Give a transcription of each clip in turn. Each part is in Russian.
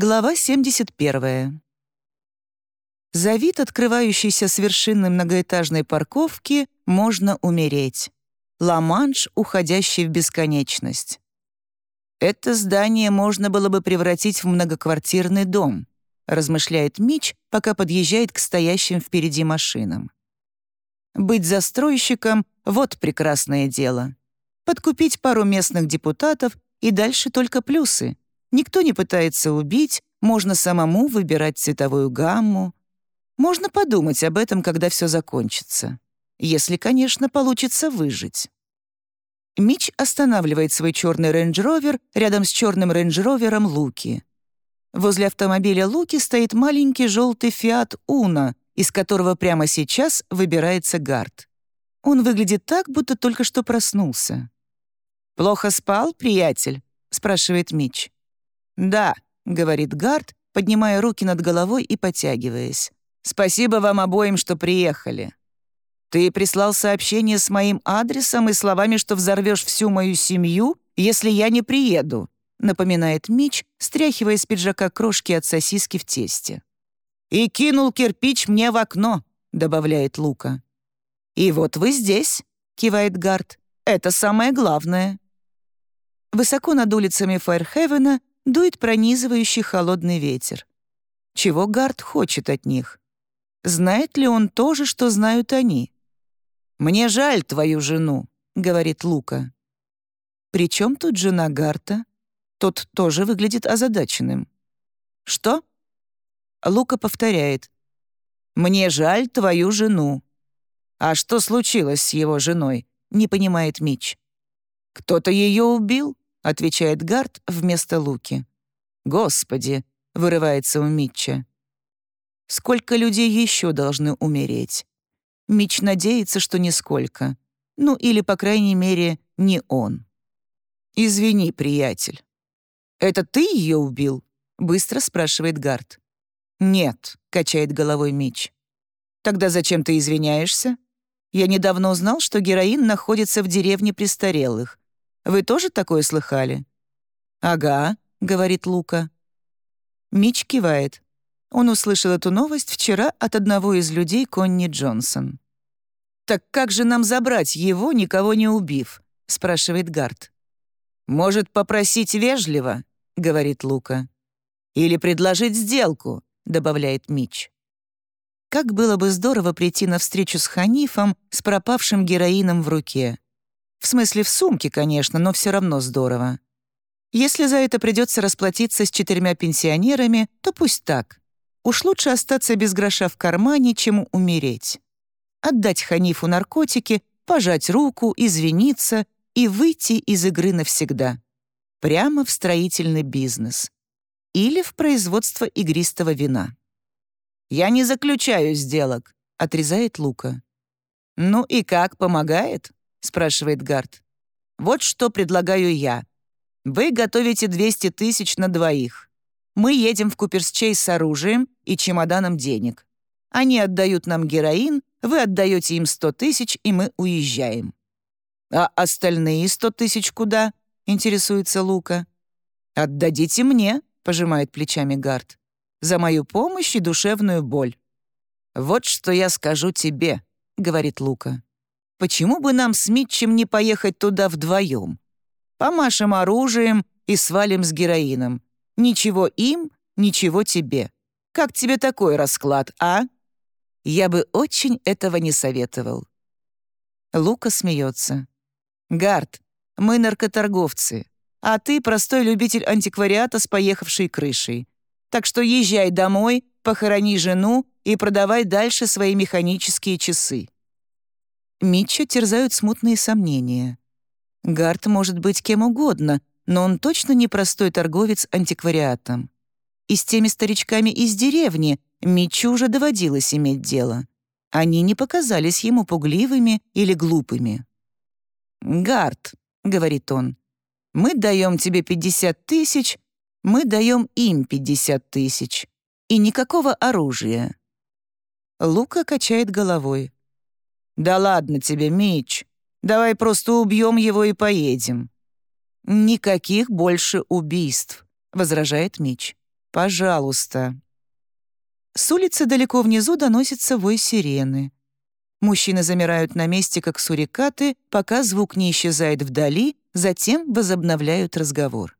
Глава 71. За вид, открывающийся с вершины многоэтажной парковки, можно умереть. Ла-Манш, уходящий в бесконечность. Это здание можно было бы превратить в многоквартирный дом, размышляет Мич, пока подъезжает к стоящим впереди машинам. Быть застройщиком — вот прекрасное дело. Подкупить пару местных депутатов и дальше только плюсы. Никто не пытается убить, можно самому выбирать цветовую гамму. Можно подумать об этом, когда все закончится. Если, конечно, получится выжить. Мич останавливает свой черный рейндж-ровер рядом с черным рейндж-ровером Луки. Возле автомобиля Луки стоит маленький желтый Фиат Уно, из которого прямо сейчас выбирается гард. Он выглядит так, будто только что проснулся. «Плохо спал, приятель?» — спрашивает Мич. «Да», — говорит Гард, поднимая руки над головой и потягиваясь. «Спасибо вам обоим, что приехали. Ты прислал сообщение с моим адресом и словами, что взорвешь всю мою семью, если я не приеду», — напоминает Мич, стряхивая с пиджака крошки от сосиски в тесте. «И кинул кирпич мне в окно», — добавляет Лука. «И вот вы здесь», — кивает Гард. «Это самое главное». Высоко над улицами Файрхевена дует пронизывающий холодный ветер. Чего Гард хочет от них? Знает ли он то же, что знают они? «Мне жаль твою жену», — говорит Лука. «При чем тут жена Гарта?» Тот тоже выглядит озадаченным. «Что?» Лука повторяет. «Мне жаль твою жену». «А что случилось с его женой?» — не понимает Мич. «Кто-то ее убил?» — отвечает Гарт вместо Луки. «Господи!» — вырывается у Митча. «Сколько людей еще должны умереть?» Мич надеется, что нисколько. Ну, или, по крайней мере, не он. «Извини, приятель». «Это ты ее убил?» — быстро спрашивает Гарт. «Нет», — качает головой Мич. «Тогда зачем ты извиняешься? Я недавно узнал, что героин находится в деревне престарелых. Вы тоже такое слыхали?» «Ага», — говорит Лука. Мич кивает. Он услышал эту новость вчера от одного из людей Конни Джонсон. «Так как же нам забрать его, никого не убив?» — спрашивает Гарт. «Может, попросить вежливо?» — говорит Лука. «Или предложить сделку?» — добавляет Мич. Как было бы здорово прийти на встречу с Ханифом с пропавшим героином в руке. В смысле, в сумке, конечно, но все равно здорово. Если за это придется расплатиться с четырьмя пенсионерами, то пусть так. Уж лучше остаться без гроша в кармане, чем умереть. Отдать Ханифу наркотики, пожать руку, извиниться и выйти из игры навсегда. Прямо в строительный бизнес. Или в производство игристого вина. «Я не заключаю сделок», — отрезает Лука. «Ну и как, помогает?» — спрашивает Гард. «Вот что предлагаю я. Вы готовите 200 тысяч на двоих. Мы едем в Куперсчейс с оружием и чемоданом денег. Они отдают нам героин, вы отдаете им 100 тысяч, и мы уезжаем». «А остальные 100 тысяч куда?» — интересуется Лука. «Отдадите мне», — пожимает плечами Гард, «за мою помощь и душевную боль». «Вот что я скажу тебе», — говорит Лука. Почему бы нам с Митчем не поехать туда вдвоем? Помашем оружием и свалим с героином. Ничего им, ничего тебе. Как тебе такой расклад, а? Я бы очень этого не советовал. Лука смеется. Гард, мы наркоторговцы, а ты простой любитель антиквариата с поехавшей крышей. Так что езжай домой, похорони жену и продавай дальше свои механические часы. Митча терзают смутные сомнения. Гарт может быть кем угодно, но он точно не простой торговец антиквариатом. И с теми старичками из деревни Митчу уже доводилось иметь дело. Они не показались ему пугливыми или глупыми. «Гарт», — говорит он, — «мы даем тебе 50 тысяч, мы даем им 50 тысяч. И никакого оружия». Лука качает головой. «Да ладно тебе, Мич. Давай просто убьем его и поедем». «Никаких больше убийств», — возражает Мич. Пожалуйста». С улицы далеко внизу доносится вой сирены. Мужчины замирают на месте, как сурикаты, пока звук не исчезает вдали, затем возобновляют разговор.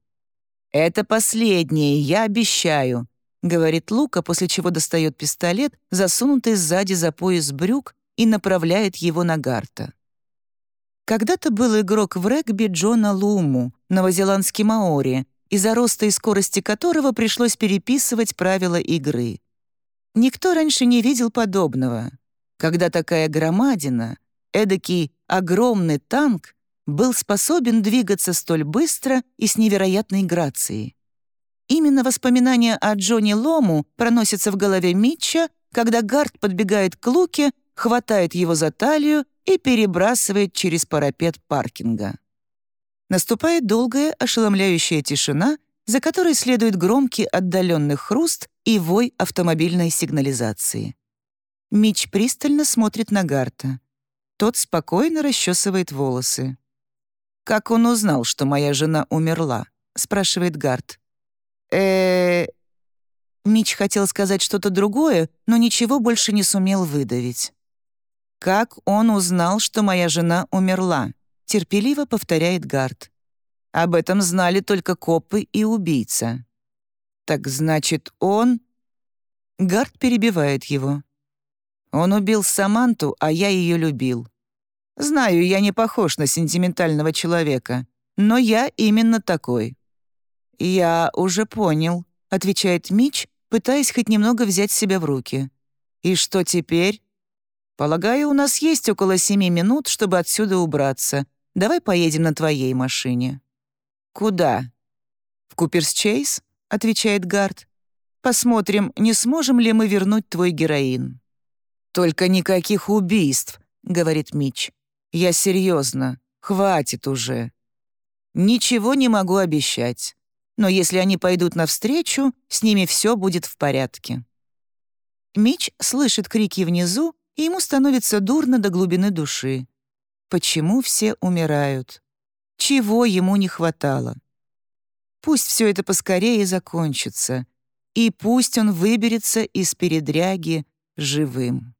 «Это последнее, я обещаю», — говорит Лука, после чего достает пистолет, засунутый сзади за пояс брюк, и направляет его на Гарта. Когда-то был игрок в регби Джона Луму, новозеландский маори, из-за роста и скорости которого пришлось переписывать правила игры. Никто раньше не видел подобного. Когда такая громадина, эдакий огромный танк, был способен двигаться столь быстро и с невероятной грацией. Именно воспоминания о Джонни Лому проносятся в голове Митча, когда Гард подбегает к Луке, хватает его за талию и перебрасывает через парапет паркинга. Наступает долгая, ошеломляющая тишина, за которой следует громкий отдаленный хруст и вой автомобильной сигнализации. Мич пристально смотрит на Гарта. Тот спокойно расчесывает волосы. «Как он узнал, что моя жена умерла?» — спрашивает Гарт э Мич хотел сказать что-то другое, но ничего больше не сумел выдавить. «Как он узнал, что моя жена умерла?» — терпеливо повторяет Гард. «Об этом знали только копы и убийца». «Так значит, он...» Гард перебивает его. «Он убил Саманту, а я ее любил. Знаю, я не похож на сентиментального человека, но я именно такой. «Я уже понял», — отвечает Мич, пытаясь хоть немного взять себя в руки. «И что теперь?» «Полагаю, у нас есть около семи минут, чтобы отсюда убраться. Давай поедем на твоей машине». «Куда?» «В Куперс-Чейз», — отвечает Гард. «Посмотрим, не сможем ли мы вернуть твой героин». «Только никаких убийств», — говорит Мич. «Я серьезно. Хватит уже». «Ничего не могу обещать но если они пойдут навстречу, с ними все будет в порядке. Мич слышит крики внизу, и ему становится дурно до глубины души. Почему все умирают? Чего ему не хватало? Пусть все это поскорее закончится, и пусть он выберется из передряги живым.